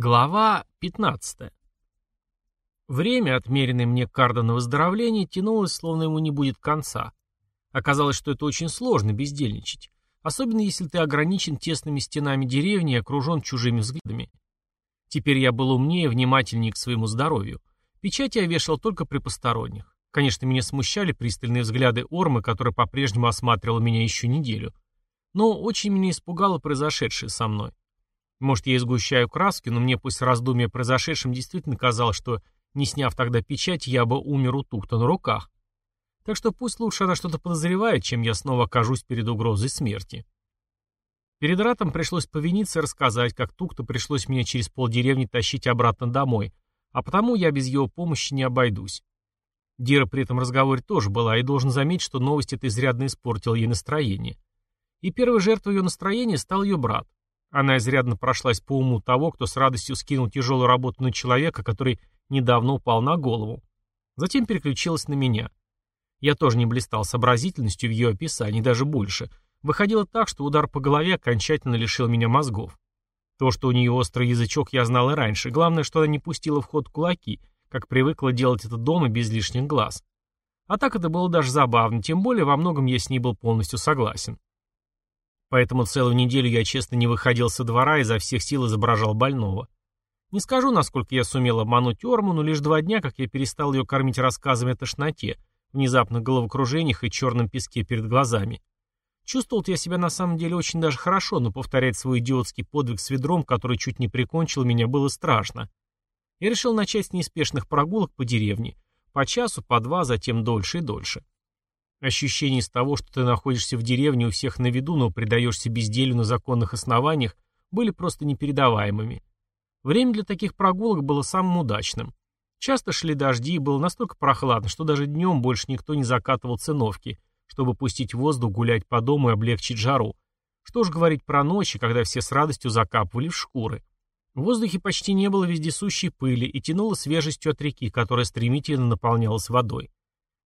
Глава 15. Время, отмеренное мне кардо на выздоровление, тянулось, словно ему не будет конца. Оказалось, что это очень сложно бездельничать, особенно если ты ограничен тесными стенами деревни и окружен чужими взглядами. Теперь я был умнее внимательнее к своему здоровью. Печать я вешал только при посторонних. Конечно, меня смущали пристальные взгляды Ормы, которая по-прежнему осматривала меня еще неделю. Но очень меня испугало произошедшее со мной. Может, я изгущаю краски, но мне после раздумья произошедшем действительно казалось, что, не сняв тогда печать, я бы умер у Тухта на руках. Так что пусть лучше она что-то подозревает, чем я снова окажусь перед угрозой смерти. Перед ратом пришлось повиниться и рассказать, как Тухта пришлось меня через полдеревни тащить обратно домой, а потому я без его помощи не обойдусь. Дира при этом разговоре тоже была, и должен заметить, что новость эта изрядно испортила ей настроение. И первой жертвой ее настроения стал ее брат. Она изрядно прошлась по уму того, кто с радостью скинул тяжелую работу на человека, который недавно упал на голову. Затем переключилась на меня. Я тоже не блистал сообразительностью в ее описании, даже больше. Выходило так, что удар по голове окончательно лишил меня мозгов. То, что у нее острый язычок, я знал и раньше. Главное, что она не пустила в ход кулаки, как привыкла делать это дома без лишних глаз. А так это было даже забавно, тем более во многом я с ней был полностью согласен. Поэтому целую неделю я честно не выходил со двора и изо всех сил изображал больного. Не скажу, насколько я сумел обмануть Орму, но лишь два дня, как я перестал ее кормить рассказами о тошноте, внезапных головокружениях и черном песке перед глазами. чувствовал я себя на самом деле очень даже хорошо, но повторять свой идиотский подвиг с ведром, который чуть не прикончил меня, было страшно. Я решил начать с неспешных прогулок по деревне. По часу, по два, затем дольше и дольше. Ощущение из того, что ты находишься в деревне у всех на виду, но предаешься безделью на законных основаниях, были просто непередаваемыми. Время для таких прогулок было самым удачным. Часто шли дожди, и было настолько прохладно, что даже днем больше никто не закатывал циновки, чтобы пустить воздух гулять по дому и облегчить жару. Что ж говорить про ночи, когда все с радостью закапывали в шкуры. В воздухе почти не было вездесущей пыли и тянуло свежестью от реки, которая стремительно наполнялась водой.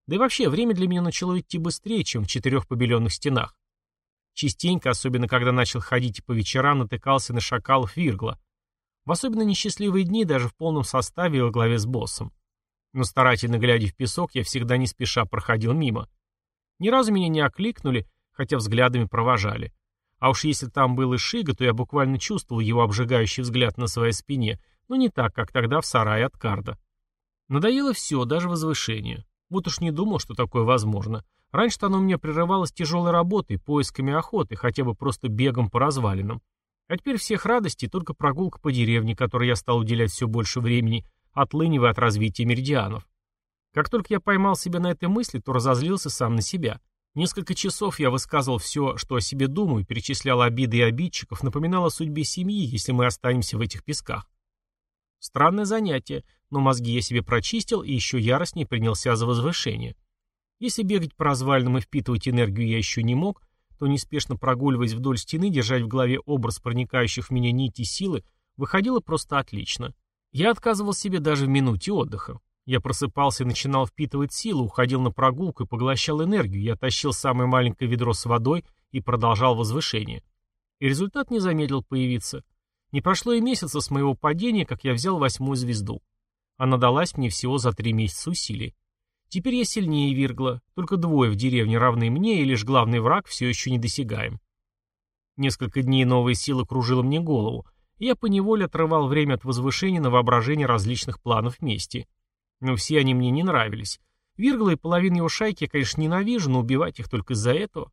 Да и вообще, время для меня начало идти быстрее, чем в четырех побеленных стенах. Частенько, особенно когда начал ходить и по вечерам, натыкался на шакалов Виргла. В особенно несчастливые дни даже в полном составе и во главе с боссом. Но старательно глядя в песок, я всегда не спеша проходил мимо. Ни разу меня не окликнули, хотя взглядами провожали. А уж если там был и Шига, то я буквально чувствовал его обжигающий взгляд на своей спине, но не так, как тогда в сарае от Карда. Надоело все, даже возвышение. Вот уж не думал, что такое возможно. Раньше-то оно у меня прерывалось тяжелой работой, поисками охоты, хотя бы просто бегом по развалинам. А теперь всех радостей только прогулка по деревне, которой я стал уделять все больше времени, отлынивая от развития меридианов. Как только я поймал себя на этой мысли, то разозлился сам на себя. Несколько часов я высказывал все, что о себе думаю, перечислял обиды и обидчиков, напоминал о судьбе семьи, если мы останемся в этих песках. Странное занятие, но мозги я себе прочистил и еще яростнее принялся за возвышение. Если бегать по развалинам и впитывать энергию я еще не мог, то неспешно прогуливаясь вдоль стены, держать в голове образ проникающих в меня нити силы, выходило просто отлично. Я отказывал себе даже в минуте отдыха. Я просыпался и начинал впитывать силу, уходил на прогулку и поглощал энергию. Я тащил самое маленькое ведро с водой и продолжал возвышение. И результат не замедлил появиться. Не прошло и месяца с моего падения, как я взял восьмую звезду. Она далась мне всего за три месяца усилий. Теперь я сильнее Виргла, только двое в деревне равны мне, и лишь главный враг все еще недосягаем. Несколько дней новая сила кружила мне голову, и я поневоле отрывал время от возвышения на воображение различных планов вместе. Но все они мне не нравились. Виргла и половину его шайки я, конечно, ненавижу, но убивать их только из-за этого.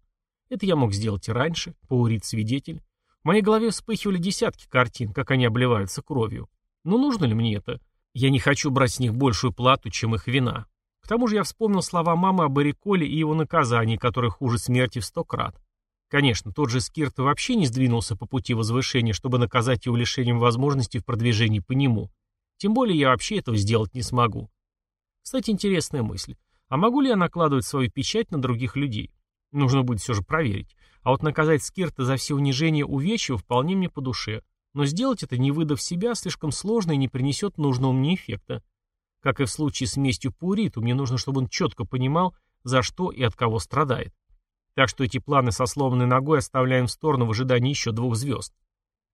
Это я мог сделать и раньше, Паурит свидетель. В моей голове вспыхивали десятки картин, как они обливаются кровью. Но нужно ли мне это? Я не хочу брать с них большую плату, чем их вина. К тому же я вспомнил слова мамы о Бариколе и его наказании, которое хуже смерти в сто крат. Конечно, тот же Скирт вообще не сдвинулся по пути возвышения, чтобы наказать его лишением возможности в продвижении по нему. Тем более я вообще этого сделать не смогу. Кстати, интересная мысль. А могу ли я накладывать свою печать на других людей? Нужно будет все же проверить. А вот наказать Скирта за все унижения увечья вполне мне по душе. Но сделать это, не выдав себя, слишком сложно и не принесет нужного мне эффекта. Как и в случае с местью Пуриту, мне нужно, чтобы он четко понимал, за что и от кого страдает. Так что эти планы со сломанной ногой оставляем в сторону в ожидании еще двух звезд.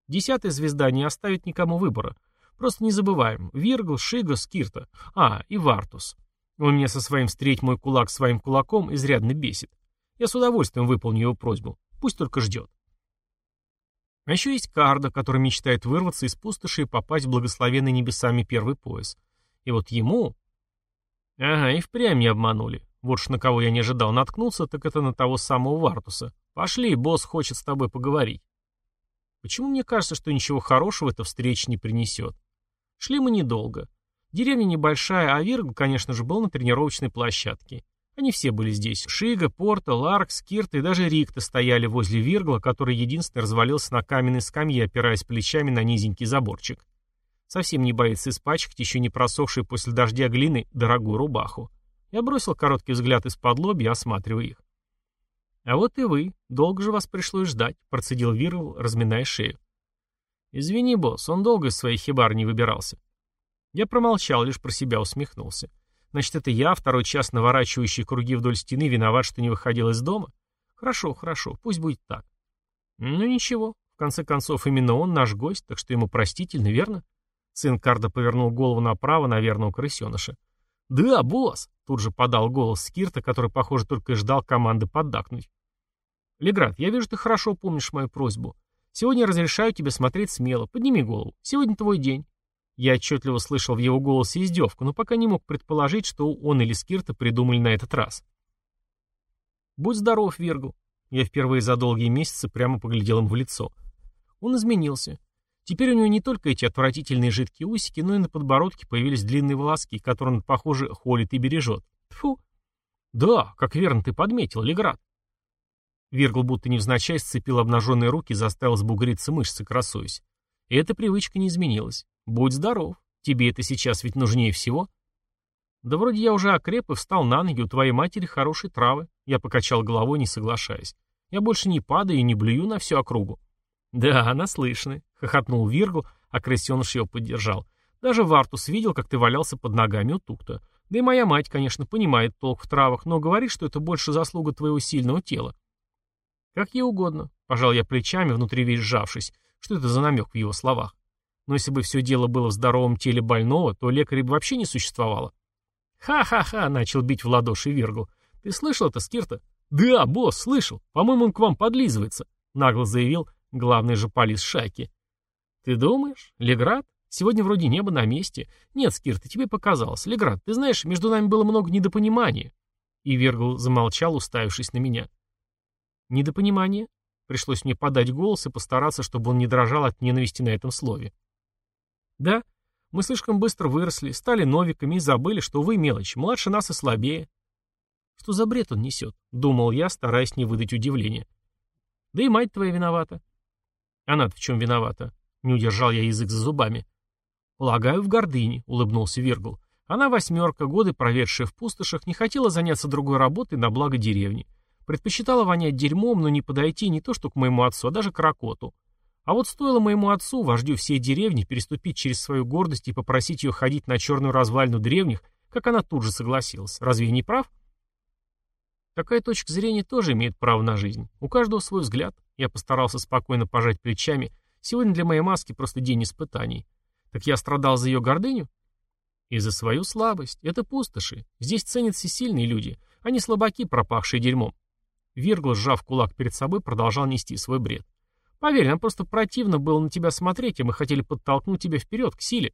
Десятая звезда не оставит никому выбора. Просто не забываем. Виргл, Шига, Скирта. А, и Вартус. Он меня со своим «встреть мой кулак своим кулаком» изрядно бесит. Я с удовольствием выполню его просьбу. Пусть только ждет. А еще есть Карда, который мечтает вырваться из пустоши и попасть в благословенный небесами первый пояс. И вот ему... Ага, и впрямь не обманули. Вот ж на кого я не ожидал наткнуться, так это на того самого Вартуса. Пошли, босс хочет с тобой поговорить. Почему мне кажется, что ничего хорошего эта встреча не принесет? Шли мы недолго. Деревня небольшая, а Вирг, конечно же, был на тренировочной площадке. Они все были здесь. Шига, Порта, Ларк, Скирт и даже Рикта стояли возле Виргла, который единственный развалился на каменной скамье, опираясь плечами на низенький заборчик. Совсем не боится испачкать еще не просохшей после дождя глины дорогую рубаху. Я бросил короткий взгляд из-под лобья, осматривая их. «А вот и вы. Долго же вас пришлось ждать», — процедил Вирл, разминая шею. «Извини, босс, он долго из своей хибар не выбирался». Я промолчал, лишь про себя усмехнулся. «Значит, это я, второй час наворачивающий круги вдоль стены, виноват, что не выходил из дома? Хорошо, хорошо, пусть будет так». «Ну ничего, в конце концов, именно он наш гость, так что ему простительно, верно?» Сын Карда повернул голову направо на верного крысеныша. «Да, босс!» — тут же подал голос Скирта, который, похоже, только и ждал команды поддакнуть. «Леград, я вижу, ты хорошо помнишь мою просьбу. Сегодня разрешаю тебе смотреть смело. Подними голову. Сегодня твой день». Я отчетливо слышал в его голосе издевку, но пока не мог предположить, что он или Скирта придумали на этот раз. «Будь здоров, Вергл». Я впервые за долгие месяцы прямо поглядел им в лицо. Он изменился. Теперь у него не только эти отвратительные жидкие усики, но и на подбородке появились длинные волоски, которые он, похоже, холит и бережет. Фу. Да, как верно ты подметил, Леград. Виргл будто невзначай сцепил обнаженные руки и заставил сбугриться мышцы, красуясь. И эта привычка не изменилась. Будь здоров. Тебе это сейчас ведь нужнее всего. Да вроде я уже окреп и встал на ноги, у твоей матери хорошие травы. Я покачал головой, не соглашаясь. Я больше не падаю и не блюю на всю округу. Да, наслышаны, хохотнул Виргл, а крысеныш его поддержал. Даже Вартус видел, как ты валялся под ногами у Тукта. Да и моя мать, конечно, понимает толк в травах, но говорит, что это больше заслуга твоего сильного тела. «Как ей угодно», — пожал я плечами, внутри весь сжавшись. Что это за намек в его словах? Но если бы все дело было в здоровом теле больного, то лекаря бы вообще не существовало. «Ха-ха-ха!» — начал бить в ладоши Виргл. «Ты слышал это, Скирта?» «Да, босс, слышал. По-моему, он к вам подлизывается», — нагло заявил главный же полис шайки. «Ты думаешь? Леград? Сегодня вроде небо на месте. Нет, Скирта, тебе показалось. Леград, ты знаешь, между нами было много недопонимания». И Вергл замолчал, уставившись на меня. Недопонимание? Пришлось мне подать голос и постараться, чтобы он не дрожал от ненависти на этом слове. Да, мы слишком быстро выросли, стали новиками и забыли, что вы мелочь, младше нас и слабее. Что за бред он несет? Думал я, стараясь не выдать удивления. Да и мать твоя виновата. Она-то в чем виновата? Не удержал я язык за зубами. Полагаю, в гордыне, улыбнулся Вергул. Она восьмерка, годы проведшая в пустошах, не хотела заняться другой работой на благо деревни. Предпочитала вонять дерьмом, но не подойти не то что к моему отцу, а даже к Ракоту. А вот стоило моему отцу, вождю всей деревни, переступить через свою гордость и попросить ее ходить на черную развалину древних, как она тут же согласилась. Разве я не прав? Такая точка зрения тоже имеет право на жизнь. У каждого свой взгляд. Я постарался спокойно пожать плечами. Сегодня для моей маски просто день испытаний. Так я страдал за ее гордыню? И за свою слабость. Это пустоши. Здесь ценят все сильные люди, а не слабаки, пропахшие дерьмом. Виргл, сжав кулак перед собой, продолжал нести свой бред. «Поверь, нам просто противно было на тебя смотреть, и мы хотели подтолкнуть тебя вперед, к силе».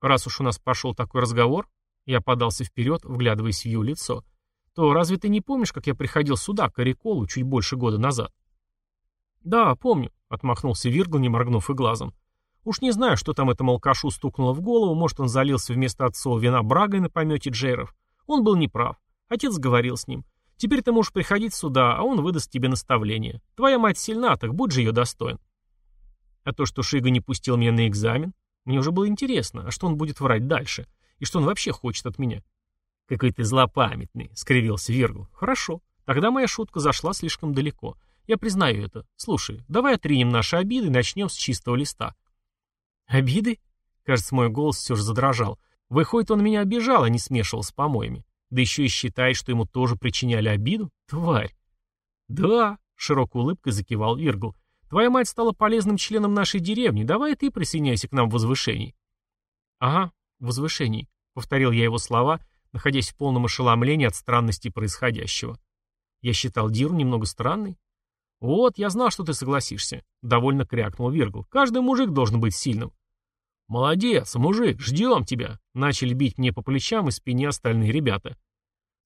Раз уж у нас пошел такой разговор, я подался вперед, вглядываясь в ее лицо, то разве ты не помнишь, как я приходил сюда, к Ориколу, чуть больше года назад? «Да, помню», — отмахнулся Виргл, не моргнув и глазом. «Уж не знаю, что там этому алкашу стукнуло в голову, может, он залился вместо отцова вина брагой на помете Джейров. Он был неправ. Отец говорил с ним. Теперь ты можешь приходить сюда, а он выдаст тебе наставление. Твоя мать сильна, так будь же ее достоин. А то, что Шига не пустил меня на экзамен, мне уже было интересно, а что он будет врать дальше? И что он вообще хочет от меня? Какой ты злопамятный, скривился Вергл. Хорошо, тогда моя шутка зашла слишком далеко. Я признаю это. Слушай, давай отринем наши обиды и начнем с чистого листа. Обиды? Кажется, мой голос все же задрожал. Выходит, он меня обижал, а не смешивал с помоями. Да еще и считает, что ему тоже причиняли обиду? Тварь. Да, широкой улыбкой закивал Виргл. Твоя мать стала полезным членом нашей деревни, давай ты присоединяйся к нам в возвышении». «Ага, в возвышении», — повторил я его слова, находясь в полном ошеломлении от странности происходящего. Я считал Диру немного странной. «Вот, я знал, что ты согласишься», — довольно крякнул Виргл. «Каждый мужик должен быть сильным». «Молодец, мужик, ждем тебя», — начали бить мне по плечам и спине остальные ребята.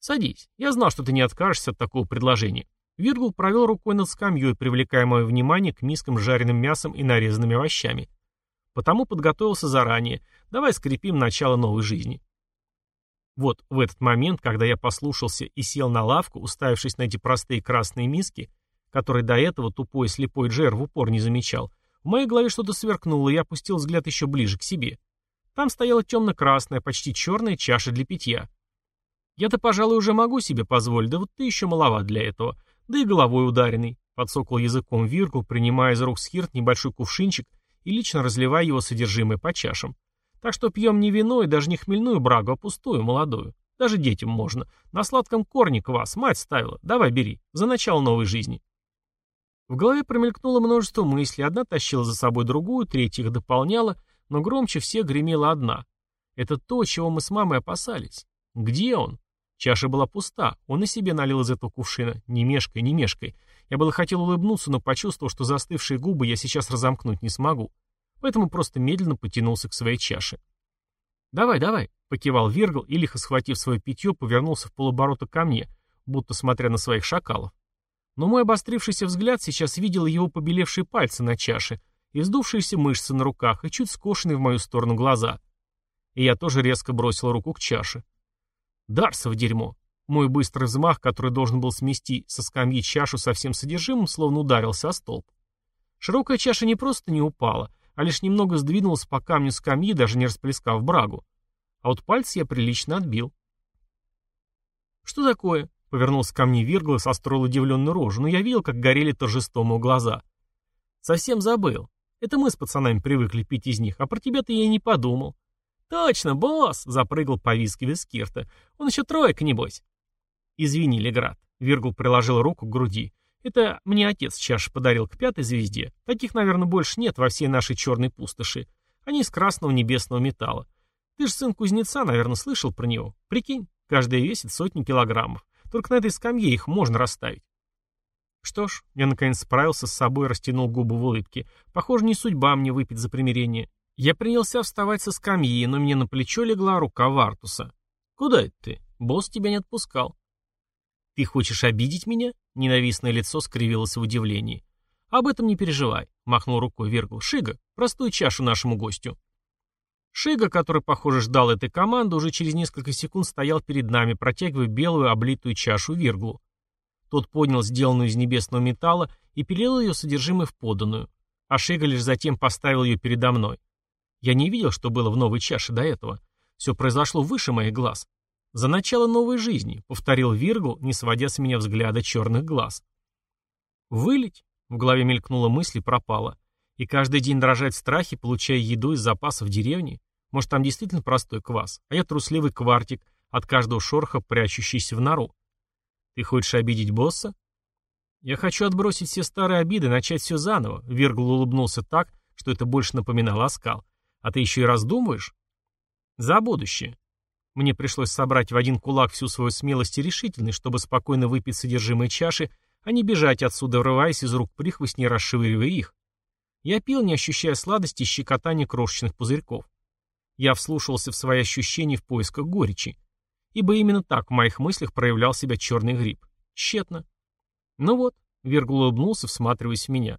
«Садись. Я знал, что ты не откажешься от такого предложения». Виргул провел рукой над скамьей, привлекая мое внимание к мискам с жареным мясом и нарезанными овощами. Потому подготовился заранее. Давай скрепим начало новой жизни. Вот в этот момент, когда я послушался и сел на лавку, уставившись на эти простые красные миски, которые до этого тупой слепой Джер в упор не замечал, в моей голове что-то сверкнуло, и я опустил взгляд еще ближе к себе. Там стояла темно-красная, почти черная чаша для питья. Я-то, пожалуй, уже могу себе позволить, да вот ты еще маловат для этого. Да и головой ударенный. Подсокал языком Виргул, принимая из рук Скирт небольшой кувшинчик и лично разливая его содержимое по чашам. Так что пьем не вино и даже не хмельную брагу, а пустую, молодую. Даже детям можно. На сладком корне квас, мать ставила. Давай бери. За начало новой жизни. В голове промелькнуло множество мыслей. Одна тащила за собой другую, третья их дополняла, но громче всех гремела одна. Это то, чего мы с мамой опасались. Где он? Чаша была пуста, он и себе налил из этого кувшина, не мешкой, не мешкой. Я было хотел улыбнуться, но почувствовал, что застывшие губы я сейчас разомкнуть не смогу. Поэтому просто медленно потянулся к своей чаше. «Давай, давай», — покивал Вергл и, лихо схватив свое питье, повернулся в полоборота ко мне, будто смотря на своих шакалов. Но мой обострившийся взгляд сейчас видел его побелевшие пальцы на чаше, и вздувшиеся мышцы на руках, и чуть скошенные в мою сторону глаза. И я тоже резко бросил руку к чаше. Дарсов дерьмо. Мой быстрый взмах, который должен был смести со скамьи чашу со всем содержимым, словно ударился о столб. Широкая чаша не просто не упала, а лишь немного сдвинулась по камню скамьи, даже не расплескав брагу. А вот пальцы я прилично отбил. «Что такое?» — повернулся ко мне Виргл и состроил удивленную рожу, но я видел, как горели торжеством его глаза. «Совсем забыл. Это мы с пацанами привыкли пить из них, а про тебя-то я и не подумал. «Точно, босс!» — запрыгал по виске Вискирта. «Он еще тройка, небось». «Извини, Леград». Виргул приложил руку к груди. «Это мне отец чаш подарил к пятой звезде. Таких, наверное, больше нет во всей нашей черной пустоши. Они из красного небесного металла. Ты же сын кузнеца, наверное, слышал про него. Прикинь, каждая весит сотни килограммов. Только на этой скамье их можно расставить». Что ж, я наконец справился с собой растянул губы в улыбке. Похоже, не судьба мне выпить за примирение. Я принялся вставать со скамьи, но мне на плечо легла рука Вартуса. «Куда это ты? Босс тебя не отпускал». «Ты хочешь обидеть меня?» Ненавистное лицо скривилось в удивлении. «Об этом не переживай», — махнул рукой Вергл. «Шига, простую чашу нашему гостю». Шига, который, похоже, ждал этой команды, уже через несколько секунд стоял перед нами, протягивая белую облитую чашу Вирглу. Тот поднял сделанную из небесного металла и перелил ее содержимое в поданную, а Шига лишь затем поставил ее передо мной. Я не видел, что было в новой чаше до этого. Все произошло выше моих глаз. За начало новой жизни, повторил Виргл, не сводя с меня взгляда черных глаз. Вылить? В голове мелькнула мысль и пропала. И каждый день дрожать в страхе, получая еду из запасов деревни? Может, там действительно простой квас, а я трусливый квартик, от каждого шорха прячущийся в нору. Ты хочешь обидеть босса? Я хочу отбросить все старые обиды, начать все заново. Виргл улыбнулся так, что это больше напоминало оскал. А ты еще и раздумываешь? За будущее. Мне пришлось собрать в один кулак всю свою смелость и решительность, чтобы спокойно выпить содержимое чаши, а не бежать отсюда, врываясь из рук прихвостней, расшвыривая их. Я пил, не ощущая сладости и щекотания крошечных пузырьков. Я вслушивался в свои ощущения в поисках горечи. Ибо именно так в моих мыслях проявлял себя черный гриб. Тщетно. Ну вот, Вергул улыбнулся, всматриваясь в меня.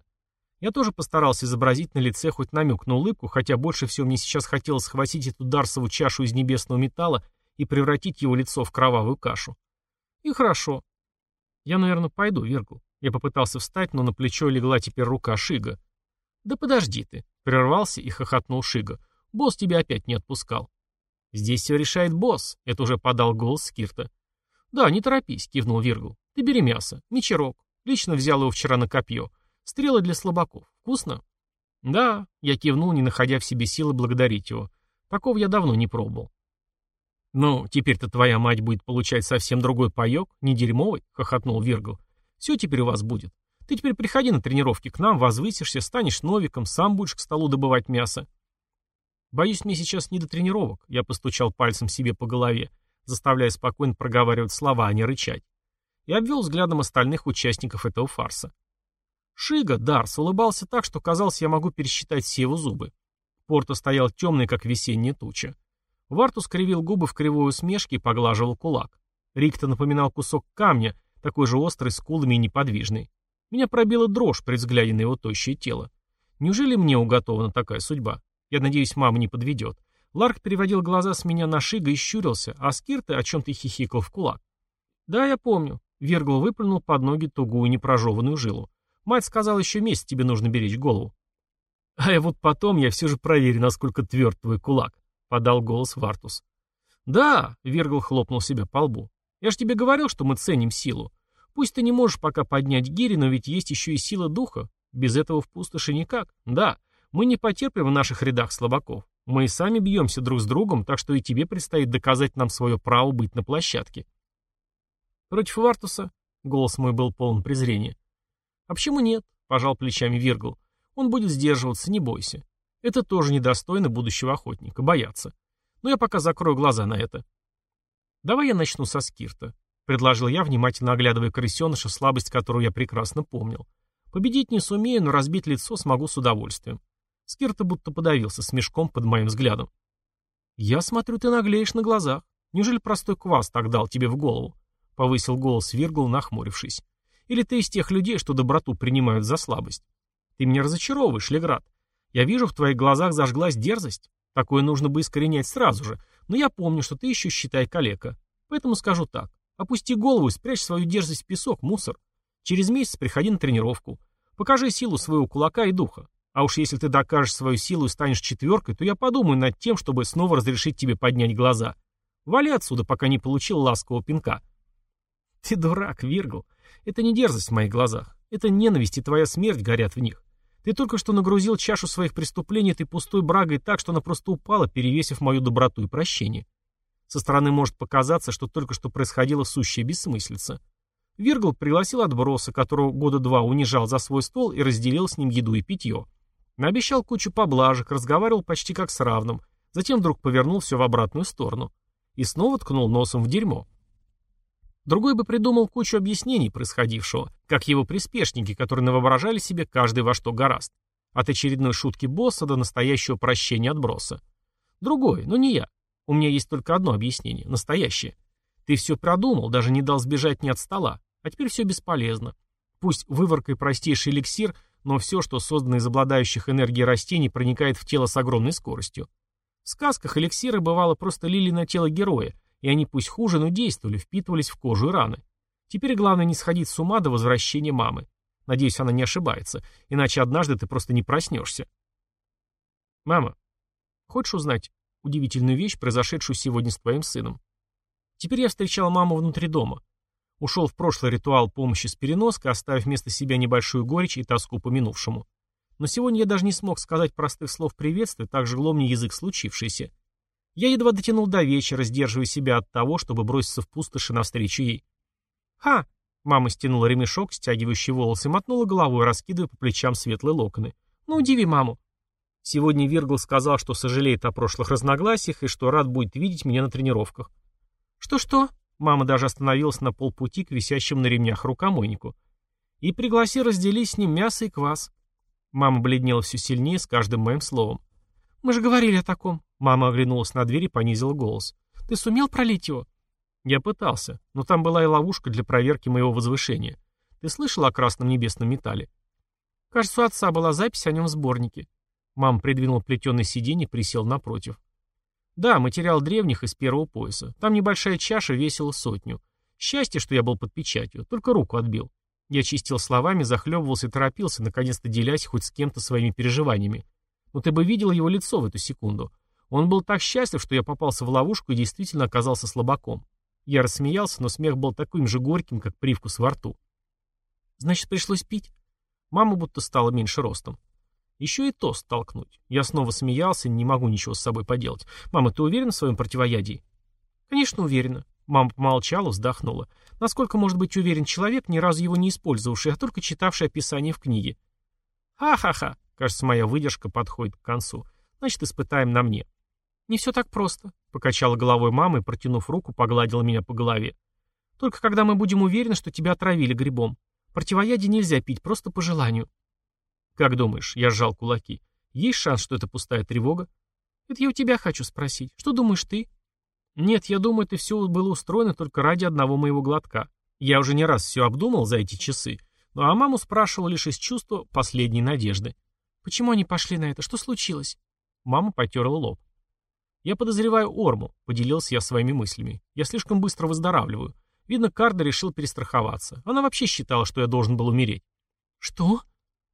Я тоже постарался изобразить на лице хоть намек на улыбку, хотя больше всего мне сейчас хотелось схватить эту дарсовую чашу из небесного металла и превратить его лицо в кровавую кашу. И хорошо. Я, наверное, пойду, Вергл. Я попытался встать, но на плечо легла теперь рука Шига. Да подожди ты. Прервался и хохотнул Шига. Босс тебя опять не отпускал. Здесь все решает босс. Это уже подал голос Скирта. Да, не торопись, кивнул Виргл. Ты бери мясо. Мечерок. Лично взял его вчера на копье. Стрелы для слабаков. Вкусно? Да, я кивнул, не находя в себе силы благодарить его. Такого я давно не пробовал. «Ну, теперь-то твоя мать будет получать совсем другой паёк, не дерьмовый», — хохотнул Виргл. «Все теперь у вас будет. Ты теперь приходи на тренировки к нам, возвысишься, станешь новиком, сам будешь к столу добывать мясо. Боюсь, мне сейчас не до тренировок. Я постучал пальцем себе по голове, заставляя спокойно проговаривать слова, а не рычать. И обвел взглядом остальных участников этого фарса. Шига, Дарс, улыбался так, что казалось, я могу пересчитать все его зубы. Порто стоял темный, как весенняя туча. Варту скривил губы в кривой усмешке и поглаживал кулак. Рикта напоминал кусок камня, такой же острый, скулами и неподвижный. Меня пробила дрожь при взгляде на его тощее тело. Неужели мне уготована такая судьба? Я надеюсь, мама не подведет. Ларк переводил глаза с меня на Шига и щурился, а Скирты о чем-то хихикал в кулак. «Да, я помню». Вергл выплюнул под ноги тугую непрожеванную жилу. «Мать сказала, еще месяц тебе нужно беречь голову». «А вот потом я все же проверю, насколько тверд твой кулак», — подал голос Вартус. «Да», — Вергл хлопнул себя по лбу. «Я же тебе говорил, что мы ценим силу. Пусть ты не можешь пока поднять гири, но ведь есть еще и сила духа. Без этого в пустоши никак. Да, мы не потерпим в наших рядах слабаков. Мы и сами бьемся друг с другом, так что и тебе предстоит доказать нам свое право быть на площадке. Против Вартуса? Голос мой был полон презрения. А почему нет? Пожал плечами Виргл. Он будет сдерживаться, не бойся. Это тоже недостойно будущего охотника, бояться. Но я пока закрою глаза на это. Давай я начну со Скирта, предложил я, внимательно оглядывая крысеныша, слабость которую я прекрасно помнил. Победить не сумею, но разбить лицо смогу с удовольствием. Скирта будто подавился с мешком под моим взглядом. «Я смотрю, ты наглеешь на глазах. Неужели простой квас так дал тебе в голову?» Повысил голос Виргул, нахмурившись. «Или ты из тех людей, что доброту принимают за слабость? Ты меня разочаровываешь, Леград. Я вижу, в твоих глазах зажглась дерзость. Такое нужно бы искоренять сразу же. Но я помню, что ты еще считай калека. Поэтому скажу так. Опусти голову и спрячь свою дерзость в песок, мусор. Через месяц приходи на тренировку. Покажи силу своего кулака и духа. А уж если ты докажешь свою силу и станешь четверкой, то я подумаю над тем, чтобы снова разрешить тебе поднять глаза. Вали отсюда, пока не получил ласкового пинка. Ты дурак, Виргл. Это не дерзость в моих глазах. Это ненависть и твоя смерть горят в них. Ты только что нагрузил чашу своих преступлений этой пустой брагой так, что она просто упала, перевесив мою доброту и прощение. Со стороны может показаться, что только что происходила сущая бессмыслица. Виргл пригласил отброса, которого года два унижал за свой стол и разделил с ним еду и питье. Наобещал кучу поблажек, разговаривал почти как с равным, затем вдруг повернул все в обратную сторону. И снова ткнул носом в дерьмо. Другой бы придумал кучу объяснений происходившего, как его приспешники, которые навоображали себе каждый во что гораст. От очередной шутки босса до настоящего прощения отброса. Другой, но не я. У меня есть только одно объяснение, настоящее. Ты все продумал, даже не дал сбежать ни от стола, а теперь все бесполезно. Пусть выворкой простейший эликсир но все, что создано из обладающих энергией растений, проникает в тело с огромной скоростью. В сказках эликсиры бывало просто лили на тело героя, и они пусть хуже, но действовали, впитывались в кожу и раны. Теперь главное не сходить с ума до возвращения мамы. Надеюсь, она не ошибается, иначе однажды ты просто не проснешься. Мама, хочешь узнать удивительную вещь, произошедшую сегодня с твоим сыном? Теперь я встречал маму внутри дома. Ушел в прошлый ритуал помощи с переноской, оставив вместо себя небольшую горечь и тоску по минувшему. Но сегодня я даже не смог сказать простых слов приветствия, так жгло мне язык случившееся. Я едва дотянул до вечера, сдерживая себя от того, чтобы броситься в пустоши навстречу ей. «Ха!» — мама стянула ремешок, стягивающий волосы, мотнула головой, раскидывая по плечам светлые локоны. «Ну, удиви маму!» Сегодня Виргл сказал, что сожалеет о прошлых разногласиях и что рад будет видеть меня на тренировках. «Что-что?» Мама даже остановилась на полпути к висящему на ремнях рукомойнику. И пригласи разделить с ним мясо и квас. Мама бледнела все сильнее с каждым моим словом. «Мы же говорили о таком». Мама оглянулась на дверь и понизила голос. «Ты сумел пролить его?» Я пытался, но там была и ловушка для проверки моего возвышения. Ты слышал о красном небесном металле? Кажется, у отца была запись о нем в сборнике. Мама придвинула плетеное сиденье и присел напротив. Да, материал древних из первого пояса. Там небольшая чаша весила сотню. Счастье, что я был под печатью, только руку отбил. Я чистил словами, захлебывался и торопился, наконец-то делясь хоть с кем-то своими переживаниями. Но ты бы видел его лицо в эту секунду. Он был так счастлив, что я попался в ловушку и действительно оказался слабаком. Я рассмеялся, но смех был таким же горьким, как привкус во рту. Значит, пришлось пить? Мама будто стала меньше ростом. Еще и тост толкнуть. Я снова смеялся, не могу ничего с собой поделать. Мама, ты уверена в своем противоядии? Конечно, уверена. Мама помолчала, вздохнула. Насколько может быть уверен человек, ни разу его не использовавший, а только читавший описание в книге? Ха-ха-ха. Кажется, моя выдержка подходит к концу. Значит, испытаем на мне. Не все так просто, покачала головой мама и, протянув руку, погладила меня по голове. Только когда мы будем уверены, что тебя отравили грибом. Противоядие нельзя пить, просто по желанию. Как думаешь, я сжал кулаки. Есть шанс, что это пустая тревога? Это я у тебя хочу спросить. Что думаешь ты? Нет, я думаю, это все было устроено только ради одного моего глотка. Я уже не раз все обдумал за эти часы, ну а маму спрашивал лишь из чувства последней надежды. Почему они пошли на это? Что случилось? Мама потерла лоб. Я подозреваю Орму, поделился я своими мыслями. Я слишком быстро выздоравливаю. Видно, Карда решил перестраховаться. Она вообще считала, что я должен был умереть. Что?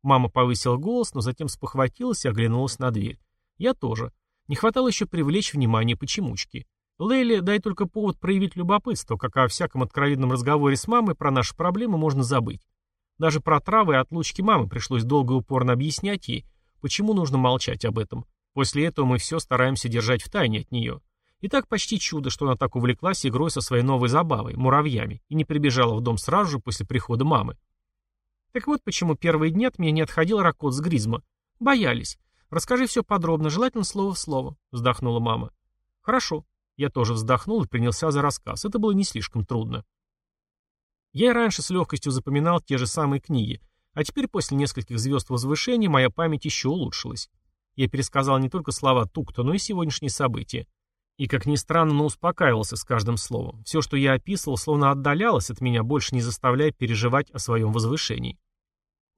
Мама повысила голос, но затем спохватилась и оглянулась на дверь. Я тоже. Не хватало еще привлечь внимание почемучки. Лейли, дай только повод проявить любопытство, как о всяком откровенном разговоре с мамой про наши проблемы можно забыть. Даже про травы и отлучки мамы пришлось долго и упорно объяснять ей, почему нужно молчать об этом. После этого мы все стараемся держать в тайне от нее. И так почти чудо, что она так увлеклась игрой со своей новой забавой, муравьями, и не прибежала в дом сразу же после прихода мамы. Так вот почему первые дни от меня не отходил Ракот с Гризма. Боялись. Расскажи все подробно, желательно слово в слово, вздохнула мама. Хорошо, я тоже вздохнул и принялся за рассказ. Это было не слишком трудно. Я и раньше с легкостью запоминал те же самые книги, а теперь после нескольких звезд возвышения моя память еще улучшилась. Я пересказал не только слова Тукта, но и сегодняшние события. И, как ни странно, но успокаивался с каждым словом. Все, что я описывал, словно отдалялось от меня, больше не заставляя переживать о своем возвышении.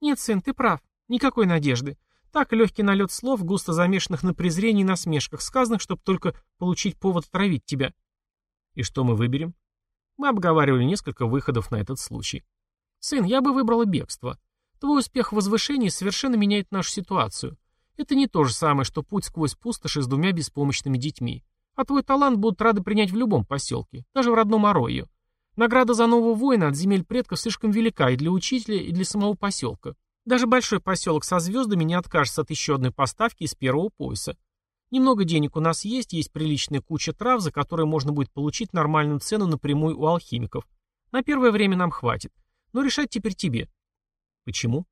«Нет, сын, ты прав. Никакой надежды. Так, легкий налет слов, густо замешанных на презрении и насмешках, сказанных, чтобы только получить повод отравить тебя. И что мы выберем? Мы обговаривали несколько выходов на этот случай. Сын, я бы выбрала бегство. Твой успех в возвышении совершенно меняет нашу ситуацию. Это не то же самое, что путь сквозь пустоши с двумя беспомощными детьми. А твой талант будут рады принять в любом поселке, даже в родном Оройе. Награда за нового воина от земель предков слишком велика и для учителя, и для самого поселка. Даже большой поселок со звездами не откажется от еще одной поставки из первого пояса. Немного денег у нас есть, есть приличная куча трав, за которые можно будет получить нормальную цену напрямую у алхимиков. На первое время нам хватит. Но решать теперь тебе. Почему?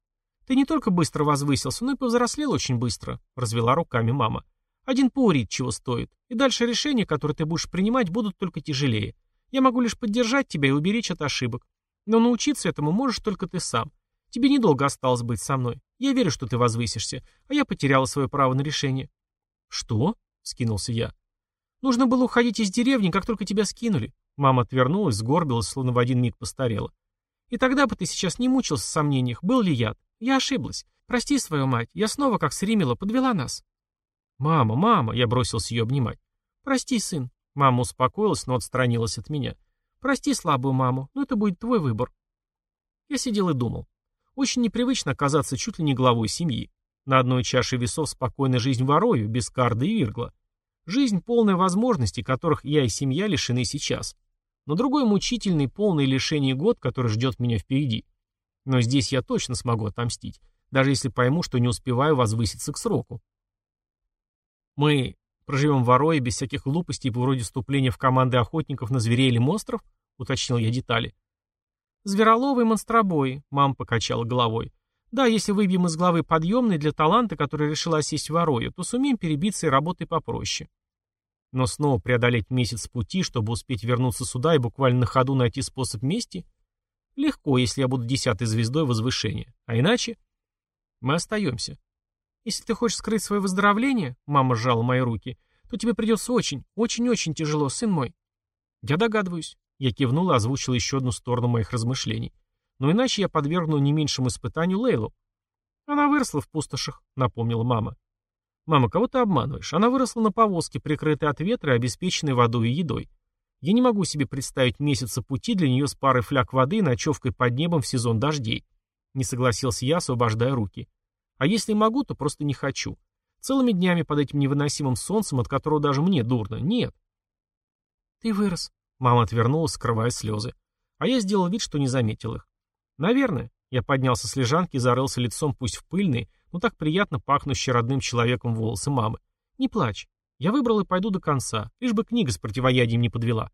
Ты не только быстро возвысился, но и повзрослел очень быстро, развела руками мама. Один паурит чего стоит. И дальше решения, которые ты будешь принимать, будут только тяжелее. Я могу лишь поддержать тебя и уберечь от ошибок. Но научиться этому можешь только ты сам. Тебе недолго осталось быть со мной. Я верю, что ты возвысишься, а я потеряла свое право на решение». «Что?» — скинулся я. «Нужно было уходить из деревни, как только тебя скинули». Мама отвернулась, сгорбилась, словно в один миг постарела. «И тогда бы ты сейчас не мучился в сомнениях, был ли яд. Я ошиблась. Прости свою мать, я снова, как сримила, подвела нас». «Мама, мама!» — я бросился ее обнимать. «Прости, сын». Мама успокоилась, но отстранилась от меня. «Прости слабую маму, но это будет твой выбор». Я сидел и думал. Очень непривычно оказаться чуть ли не главой семьи. На одной чаше весов спокойная жизнь ворою, без карда и виргла. Жизнь, полная возможностей, которых я и семья лишены сейчас. Но другой мучительный, полный лишений год, который ждет меня впереди. Но здесь я точно смогу отомстить, даже если пойму, что не успеваю возвыситься к сроку. Мы проживем в Орое без всяких глупостей вроде вступления в команды охотников на зверей или монстров, уточнил я детали. Звероловы и монстробои, мама покачала головой. Да, если выбьем из главы подъемный для таланта, который решила сесть в Орою, то сумеем перебиться и работой попроще. Но снова преодолеть месяц пути, чтобы успеть вернуться сюда и буквально на ходу найти способ мести? Легко, если я буду десятой звездой возвышения. А иначе? Мы остаемся. Если ты хочешь скрыть свое выздоровление, мама сжала мои руки, то тебе придется очень, очень-очень тяжело, сын мой. Я догадываюсь. Я кивнул и озвучил еще одну сторону моих размышлений. Но иначе я подвергну не меньшему испытанию Лейлу. Она выросла в пустошах, напомнила мама. Мама, кого ты обманываешь? Она выросла на повозке, прикрытой от ветра и обеспеченной водой и едой. Я не могу себе представить месяца пути для нее с парой фляг воды и ночевкой под небом в сезон дождей. Не согласился я, освобождая руки. А если могу, то просто не хочу. Целыми днями под этим невыносимым солнцем, от которого даже мне дурно. Нет. Ты вырос, Мама отвернулась, скрывая слезы. А я сделал вид, что не заметил их. Наверное. Я поднялся с лежанки и зарылся лицом, пусть в пыльные, но так приятно пахнущие родным человеком волосы мамы. Не плачь. Я выбрал и пойду до конца, лишь бы книга с противоядием не подвела.